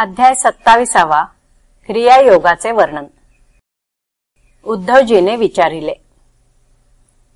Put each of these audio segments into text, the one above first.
अध्याय सत्तावीसावा क्रियायोगाचे वर्णन. उद्धवजीने विचारिले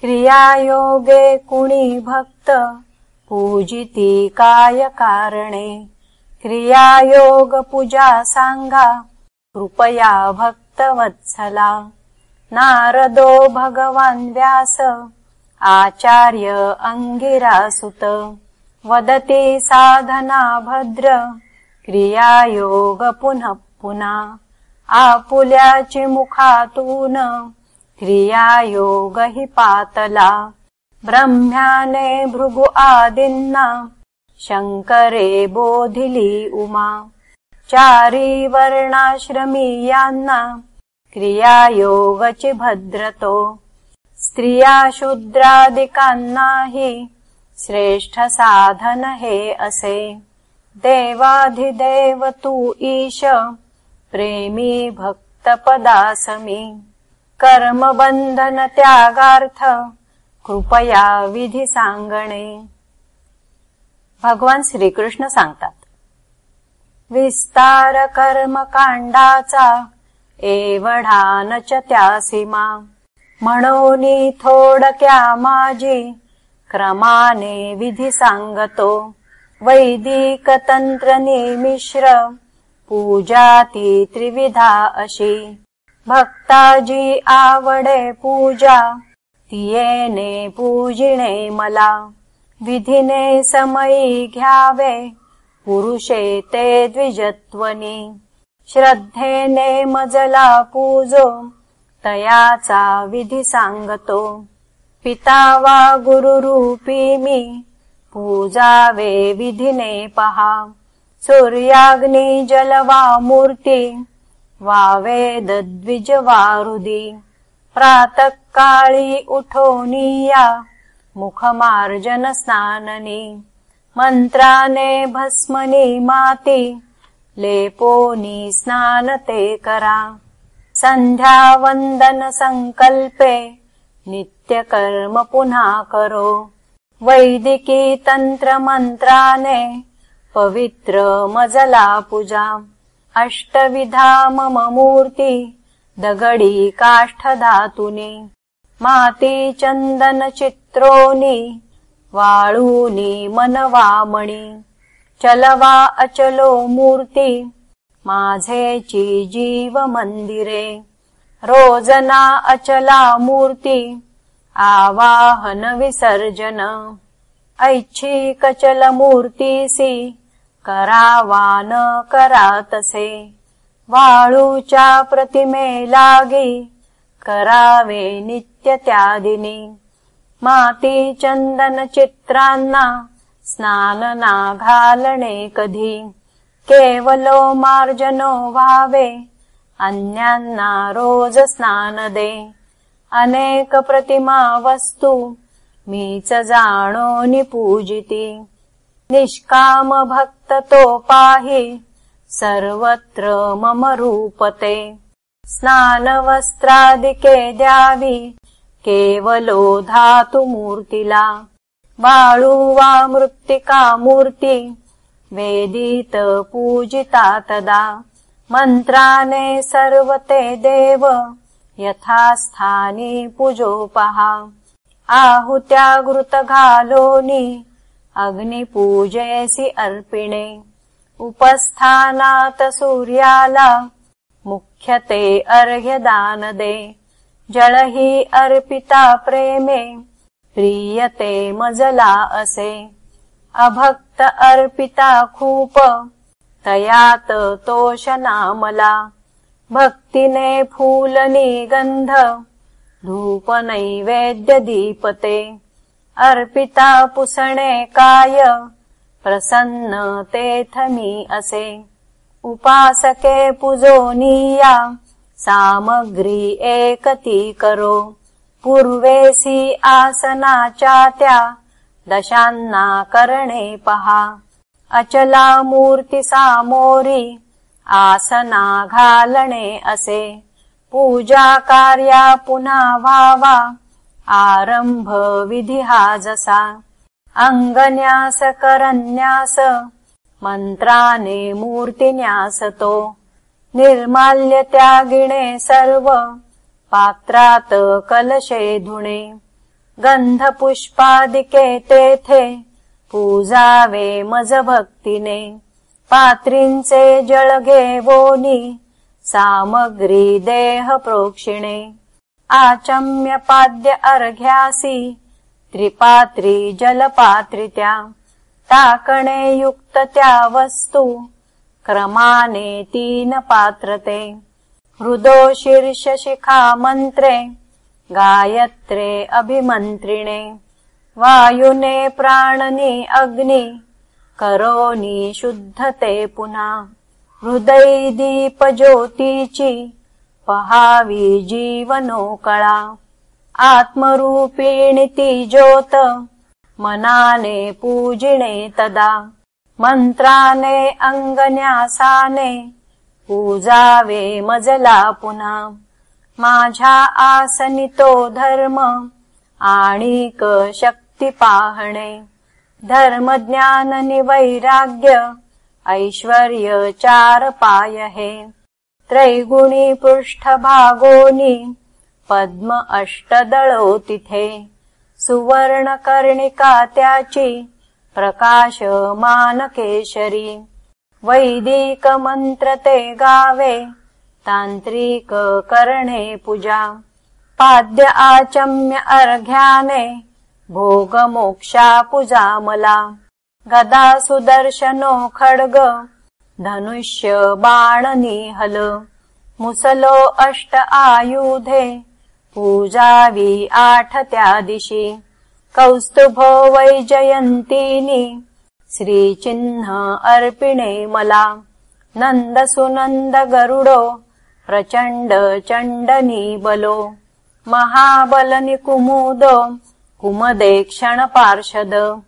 क्रियायोगे कुणी भक्त? पूजिती काय कारणे? क्रियायोग पूजा सांगा कृपया भक्त वत्सला नारदो भगवान व्यास आचार्य अंगिरासुत. वदती साधना भद्र क्रियायोग पुनः पुनः आपुल्याची मुखातून क्रियायोग हि पातला ब्रह्म्याने भृगु आदिन्ना शङ्करे बोधिली उमा चारी वर्णाश्रमीयान्ना क्रियायोगचि भद्रतो स्त्रिया शूद्रादिकान्ना हि श्रेष्ठ साधन हे असे देवाधिदेव तु ईश प्रेमी भक्तपदासमी। कर्मबन्धन त्यागार्थ कृपया विधि सांगणे। भगवान श्रीकृष्ण सांगतात विस्तार कर्मकांडाचा एवढा नच त्या सीमा। म्हणोनी थोडक्या माझी क्रमाने विधि सांगतो वैदिकतन्त्रनिमिश्र पूजाती त्रिविधा अशी भक्ताजी आवडे पूजा तियेने पूजिणे मला। विधिने समयी घ्यावे पुरुषे ते द्विजत्वनी। श्रद्धेने मजला पूजो तयाचा विधि सांगतो पिता वा गुरुरूपी मी पूजावे विधिने पहा। सूर्याग्नि जलवा मूर्ति वा वेद द्विज वारुदी प्रातःकाळी उठोनीया मुखमार्जन स्नाननी। मन्त्राने भस्मनि माति लेपोनी स्नानते करा। सन्ध्यावन्दन सङ्कल्पे नित्यकर्म पुनः करो वैदिकी तन्त्रमन्त्राने पवित्र मजला पूजा अष्टविधा मम मूर्ति दगडी काष्ठधातुनि माती चन्दन चित्रोनि वाळूनि मनवामणि चलवा अचलो मूर्ति माझेची जीव मन्दिरे रोजना अचला मूर्ति आवाहन विसर्जन। ऐच्छिकचल मूर्तिसि करावान करातसे। वाळूच्या प्रतिमे लागी करावे नित्य त्यादिनी माती चंदन चित्रांना स्नान ना घालणे कधी। केवलो मार्जनो व्हावे अन्यांना रोज स्नान दे अनेक प्रतिमा वस्तू मीच जाणो निपूजिती। निष्काम भक्त तो पाहि सर्वत्र मम रूपते। स्नान वस्त्रादिके द्यावी केवलो धातु मूर्तिला बाळू वा मृत्तिका मूर्ति वेदीत पूजिता तदा। मन्त्राने सर्वते देव यथा स्थानी पूजोपहा आहुत्या घृतघालोनि अग्निपूजेसि अर्पिणे। उपस्थानात सूर्याला मुख्यते अर्घ्यदानदे। जलहि अर्पिता प्रेमे प्रीयते मजला असे। अभक्त अर्पिता खूप तयात तोषनामला भक्तिने फूलनी गन्ध धूप नैवेद्य दीपते अर्पिता पुसणे काय प्रसन्न तेथमी असे। उपासके पुजोनीया सामग्री एकती करो। पूर्वेसी आसनाच्या दशांना करणे पहा। अचला मूर्ती सामोरी आसना घालणे असे। पूजा कार्या पुन्हा व्हावा आरंभ विधी हा जसा। अंगन्यास करन्यास मन्त्राने मूर्तिन्यासतो निर्माल्य त्यागिणे सर्व। पात्रात् कलशे धुणे। गन्धपुष्पादिके तेथे। पूजावे मज भक्तिने पात्रिंचे जळगे वोनी सामग्री देह प्रोक्षिणे। आचम्य पाद्य अर्घ्यासि त्रिपात्री जलपात्रित्या टाकणे युक्तत्या वस्तु क्रमाने तीन पात्रते। हृदो शीर्षशिखा मन्त्रे गायत्रे अभिमन्त्रिणे। वायुने प्राणनि अग्नि करोनि शुद्धते पुनः। हृदय दीप ज्योतीची पहावी जीवनो कळा आत्मरूपिणी ती ज्योत मनाने पूजिणे तदा। मन्त्राने अङ्गन्यासाने पूजावे मजला पुनः। माझा आसनितो धर्म आणिक शक्ति धर्म ज्ञान निवैराग्य ऐश्वर्य चार पायहे त्रैगुणी पृष्ठभागोनि पद्म अष्टदलो तिथे सुवर्णकर्णिका त्याची प्रकाश मानकेशरी वैदिक मंत्र ते गावे तांत्रिक करणे पूजा। पाद्य आचम्य अर्घ्याने भोग मोक्षा गदा सुदर्शनो खड्ग। धनुष्य बाणनिहल। मुसलो अष्ट आयुधे। पूजावी आठ त्या दिशि। कौस्तुभो वैजयन्तीनि श्रीचिह्न अर्पिणे मला। नन्द सुनन्द गरुडो प्रचण्ड चण्डनी बलो महाबलनि कुमुदो क्षणपार्षद।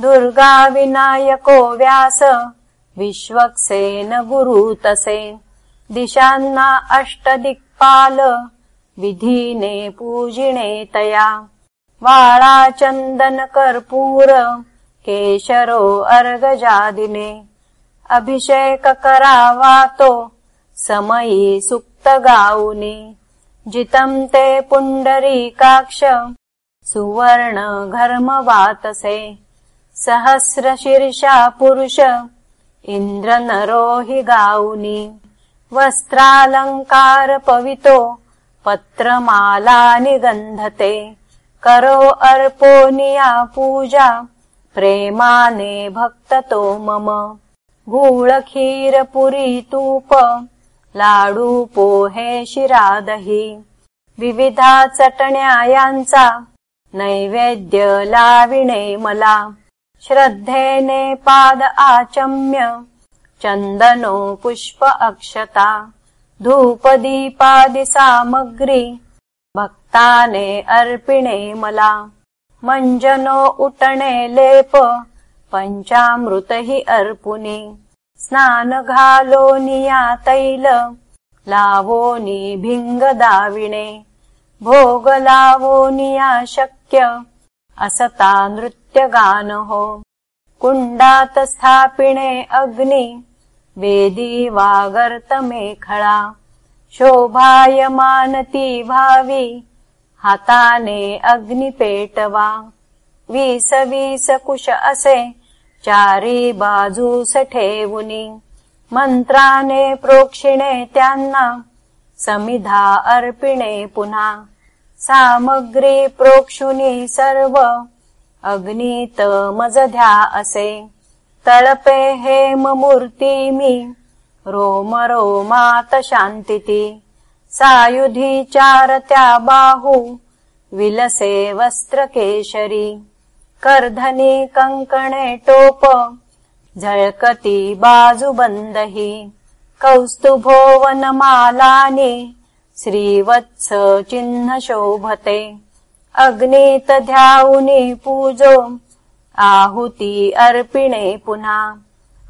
दुर्गा विनायको व्यास। विश्वक्सेन गुरुतसे दिशान्ना अष्टदिक्पाल। विधीने पूजिणे तया। वाळा चन्दन कर्पूर। केशरो अर्गजादिने। अभिषेक करावातो समयी सुक्त गाऊनि। जितं ते पुण्डरीकाक्ष सुवर्ण घर्म वातसे सहस्रशीर्षा पुरुष इन्द्र नरो हि गाऊनि वस्त्रालङ्कार पवितो पत्रमाला निगन्धते करो अर्पोनिया पूजा प्रेमाने भक्ततो मम। गूळखीरपुरी तूप लाडू पोहे शिरादही। विविधा चटण्यायांचा नैवेद्य लाविणे मला श्रद्धेने पाद आचम्य। चन्दनो पुष्प अक्षता। धूपदीपादि सामग्री। भक्ताने अर्पिणे मला। मञ्जनो उटणे लेप। पञ्चामृत हि अर्पुनि। स्नानघालोनिया तैल। लावोनि भिङ्गदाविणे। भोगलावोनिया शक्य असता नृत्यगानहो कुण्डात स्थापिणे अग्नि वेदी वागर्तमेखळा शोभायमानती भावी हाताने अग्निपेटवा। वीस वीस कुश असे चारी बाजूस ठेवुनी मन्त्राने प्रोक्षिणे त्यांना समिधा अर्पिणे पुन्हा सामग्री प्रोक्षुनी सर्व अग्नीत मजध्या असे। तळपे हेम मूर्तिमि रोम रोमात शान्तिति सायुधी चारत्या बाहु विलसे वस्त्रकेशरी कर्धनी कङ्कणे टोप झळकति बाजुबन्दहि कौस्तुभो वनमालानि श्रीवत्स चिह्न शोभते अग्नीत ध्याउनि पूजो। आहुति अर्पिणे पुनः।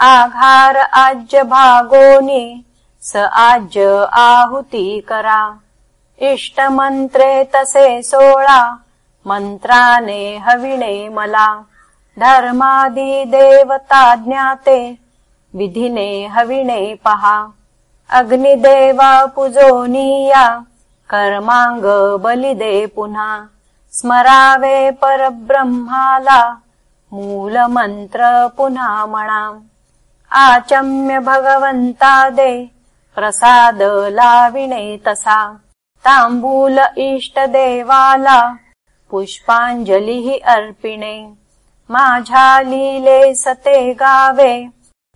आघार आज्य भागोनि स आज्य आहुति करा। इष्टमन्त्रे तसे सोळा। मन्त्राने हविणे मला। धर्मादि देवता ज्ञाते। विधिने हविणे पहा अग्निदेवा पुजोनीया कर्मांग बलिदे पुन्हा स्मरावे परब्रह्माला मूलमन्त्र पुन्हा म्हणा आचम्य भगवन्ता दे प्रसाद लाविणे तसा। ताम्बूल इष्टदेवाला पुष्पाञ्जलिः अर्पिणे। माझा लीले सते गावे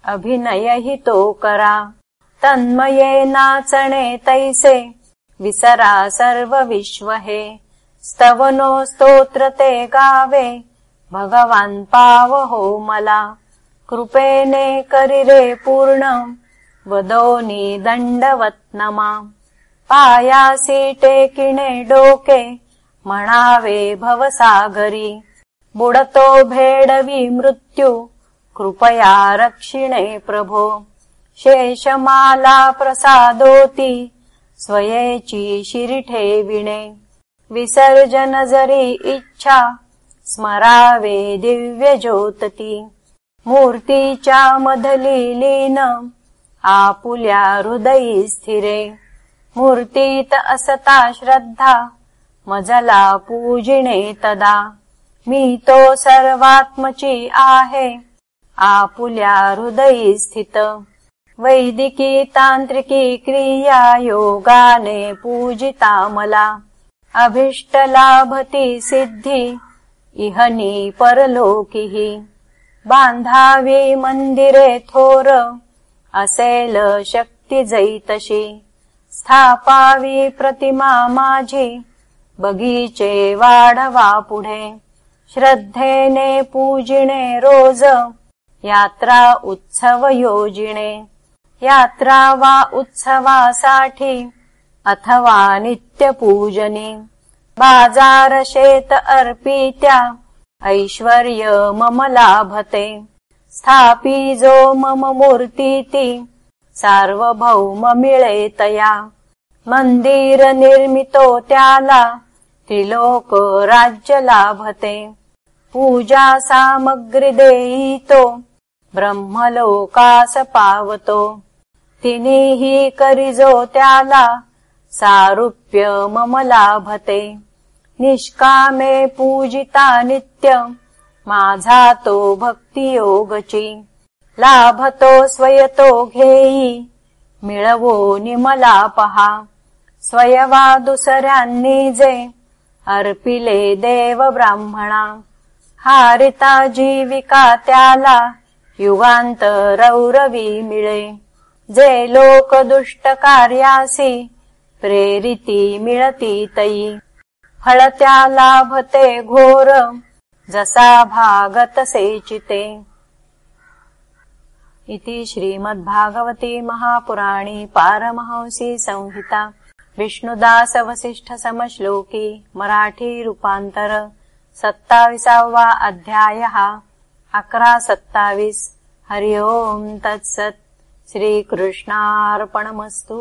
अभिनय तो करा तन्मये नाचणे तैसे। विसरा सर्व विश्व हे स्तवनो स्तोत्र ते गावे। भगवान् पावहो मला। कृपेने करिरे पूर्ण वदोनी दण्डवत्नमा। पायासी टेकिणे डोके। म्हणावे भवसागरी। बुडतो भेडवी मृत्यू। कृपया रक्षिणे प्रभो शेषमाला प्रसादोती स्वयेची शिरठे विणे विसर्जन जरी इच्छा स्मरावे दिव्य ज्योतती. मूर्तीच्या मधली लीन आपुल्या हृदयी स्थिरे. मूर्तीत असता श्रद्धा मजला पूजिणे तदा. मी तो सर्वात्मची आहे आपुल्या हृदयी स्थित. वैदिकी तांत्रिकी क्रिया योगाने पूजिता मला अभिष्ट लाभती सिद्धी इहनी परलोकी। बांधावी मंदिरे थोर असेल शक्ती जैतशी। स्थापावी प्रतिमा माझी बगीचे वाढवा पुढे। श्रद्धेने पूजिणे रोज यात्रा उत्सव योजिणे यात्रा वा उत्सवासाठी अथवा नित्यपूजने बाजार शेत अर्पित्या ऐश्वर्य मम लाभते स्थापी जो मम मूर्तीति सार्वभौम मिळे तया. मंदिर निर्मितो त्याला त्रिलोक राज्य लाभते. पूजा सामग्री देईतो ब्रह्मलोकास पावतो तिनीही करिजो त्याला सारूप्य मम लाभते. निष्कामे पूजिता नित्य माझा तो भक्तियोगची. लाभतो स्वयतो घेई मिळवो निमला पहा. स्वयवा दुसऱ्यांनी जे अर्पिले देव ब्राह्मणा. हारिता जीविका त्याला युगांत रौरवी मिळे जे लोक दुष्ट कार्यासी प्रेरिती मिळती तई. फळत्या लाभते घोर जसा भागत सेचिते. इति श्रीमद्भागवती महापुराणी पारमहंसी संहिता. विष्णुदास वसिष्ठ समश्लोकी मराठी रूपांतर सत्ताविसावा अध्यायः अकरा सत्तावीस. हरि ओम् तत्सत्. श्रीकृष्णार्पणमस्तु